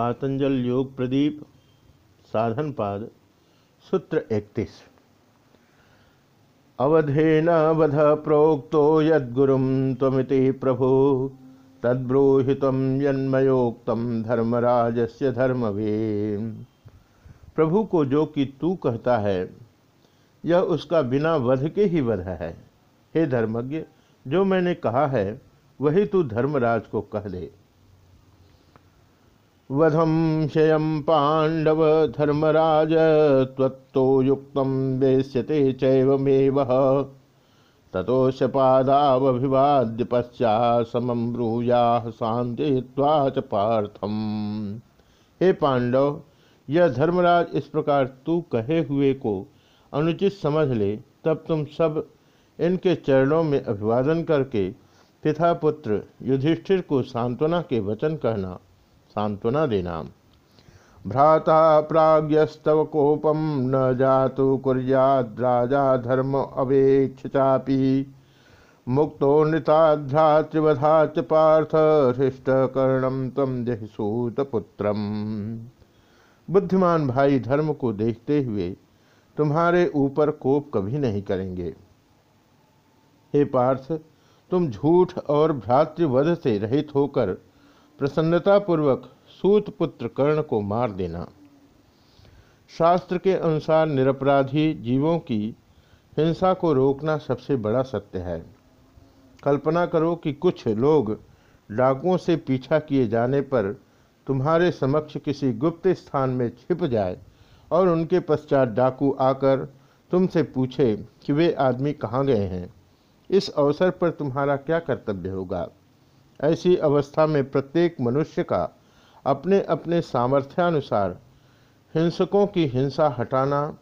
पातंजल योग प्रदीप, साधन पाद, सूत्र इकतीस। अवधेन वध प्रोक्तो यद्गुरुम त्वमिति प्रभु तद्ब्रूहित यन्मयोक्त धर्मराजस्य धर्मवे। प्रभु को जो कि तू कहता है, यह उसका बिना वध के ही वध है। हे धर्मज्ञ, जो मैंने कहा है, वही तू धर्मराज को कह दे। वधम शयम पांडव धर्मराज, त्वत्तो युक्त वेश्यते चैवमेव ततोश पादावभिवाद्य समम ब्रूया शांतित्वा च पार्थम। हे पांडव यह धर्मराज इस प्रकार तू कहे हुए को अनुचित समझ ले, तब तुम सब इनके चरणों में अभिवादन करके पिता पुत्र युधिष्ठिर को सांत्वना के वचन कहना सांत्वना देना। भ्राता प्राग्यस्तव कोपम न जातु कुर्याद्राजा धर्म अवेक्ष चापी मुक्तो नृताध्रात्रिवधाच पार्थ हृष्ट कर्णम तम जहिसूत पुत्रम बुद्धिमान भाई धर्म को देखते हुए तुम्हारे ऊपर कोप कभी नहीं करेंगे। हे पार्थ, तुम झूठ और भ्रातृवध से रहित होकर प्रसन्नतापूर्वक सूतपुत्र कर्ण को मार देना। शास्त्र के अनुसार निरपराधी जीवों की हिंसा को रोकना सबसे बड़ा सत्य है। कल्पना करो कि कुछ लोग डाकुओं से पीछा किए जाने पर तुम्हारे समक्ष किसी गुप्त स्थान में छिप जाए और उनके पश्चात डाकू आकर तुमसे पूछे कि वे आदमी कहाँ गए हैं। इस अवसर पर तुम्हारा क्या कर्तव्य होगा? ऐसी अवस्था में प्रत्येक मनुष्य का अपने अपने सामर्थ्यानुसार हिंसकों की हिंसा हटाना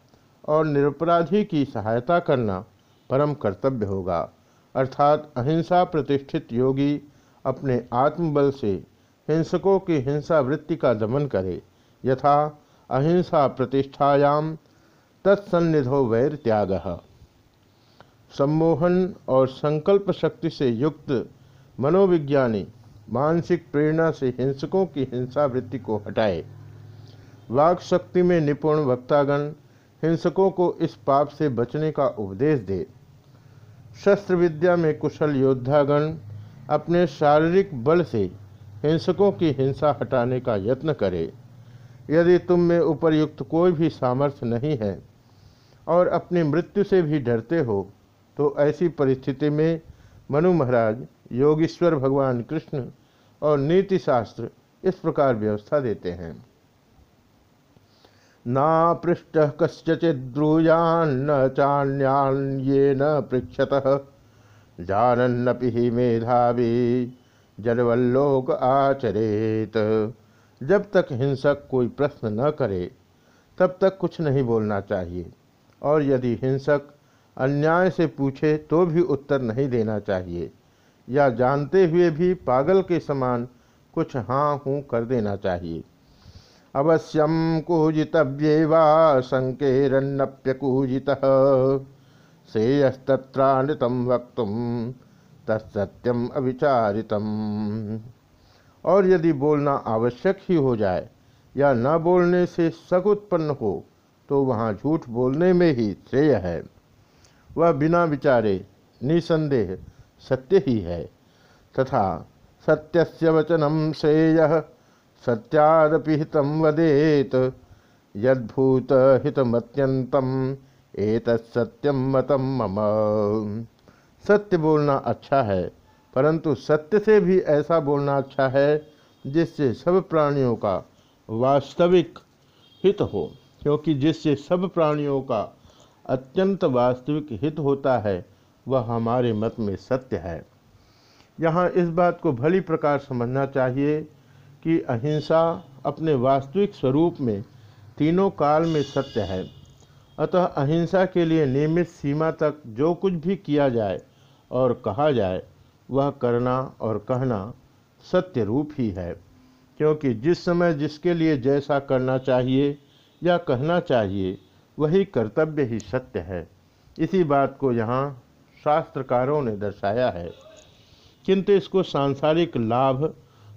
और निरपराधी की सहायता करना परम कर्तव्य होगा। अर्थात अहिंसा प्रतिष्ठित योगी अपने आत्मबल से हिंसकों की हिंसा वृत्ति का दमन करे। यथा, अहिंसा प्रतिष्ठायाम तत्सन्निधो वैर त्याग। सम्मोहन और संकल्प शक्ति से युक्त मनोविज्ञानी मानसिक प्रेरणा से हिंसकों की हिंसा वृत्ति को हटाए। वाक शक्ति में निपुण वक्तागण हिंसकों को इस पाप से बचने का उपदेश दे। शस्त्र विद्या में कुशल योद्धागण अपने शारीरिक बल से हिंसकों की हिंसा हटाने का यत्न करे। यदि तुम में उपरयुक्त कोई भी सामर्थ्य नहीं है और अपनी मृत्यु से भी डरते हो तो ऐसी परिस्थिति में मनु महाराज योगीश्वर भगवान कृष्ण और नीति शास्त्र इस प्रकार व्यवस्था देते हैं। ना पृष्ठ कस्यचिद्रूयान्न चान्यान, ये न पृक्षत जानन्नपि ही मेधावी जनवल्लोक आचरेत। जब तक हिंसक कोई प्रश्न न करे, तब तक कुछ नहीं बोलना चाहिए। और यदि हिंसक अन्याय से पूछे तो भी उत्तर नहीं देना चाहिए। या जानते हुए भी पागल के समान कुछ हाँ हूँ कर देना चाहिए। अवश्यम कूजितव्ये वा संकेरण्यकूजित श्रेयस्तत्रानृतम वक्त तत्सत्यम अविचारितम। और यदि बोलना आवश्यक ही हो जाए या न बोलने से सक उत्पन्न हो तो वहाँ झूठ बोलने में ही श्रेय है। वह बिना विचारे, निसंदेह सत्य ही है। तथा सत्यस्य वचनम श्रेय, सत्यादपि हितम वदेत। यद्भूत हितमत्यंतम एक सत्यम मतम मम। सत्य बोलना अच्छा है, परंतु सत्य से भी ऐसा बोलना अच्छा है, जिससे सब प्राणियों का वास्तविक हित हो। क्योंकि जिससे सब प्राणियों का अत्यंत वास्तविक हित होता है वह हमारे मत में सत्य है। यहाँ इस बात को भली प्रकार समझना चाहिए कि अहिंसा अपने वास्तविक स्वरूप में तीनों काल में सत्य है। अतः अहिंसा के लिए नियमित सीमा तक जो कुछ भी किया जाए और कहा जाए, वह करना और कहना सत्य रूप ही है। क्योंकि जिस समय जिसके लिए जैसा करना चाहिए या कहना चाहिए, वही कर्तव्य ही सत्य है। इसी बात को यहाँ शास्त्रकारों ने दर्शाया है। किंतु इसको सांसारिक लाभ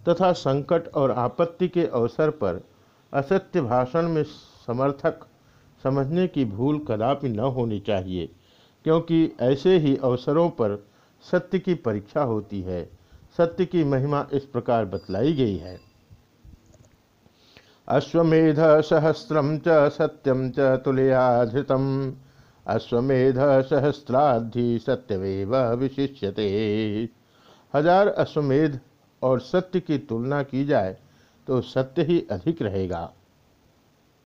तथा संकट और आपत्ति के अवसर पर असत्य भाषण में समर्थक समझने की भूल कदापि न होनी चाहिए, क्योंकि ऐसे ही अवसरों पर सत्य की परीक्षा होती है। सत्य की महिमा इस प्रकार बतलाई गई है। अश्वमेध सहस्रम च सत्यम च तुलयाधृतम अश्वमेध सहस्राधि सत्यमेव विशिष्यते। हज़ार अश्वमेध और सत्य की तुलना की जाए तो सत्य ही अधिक रहेगा।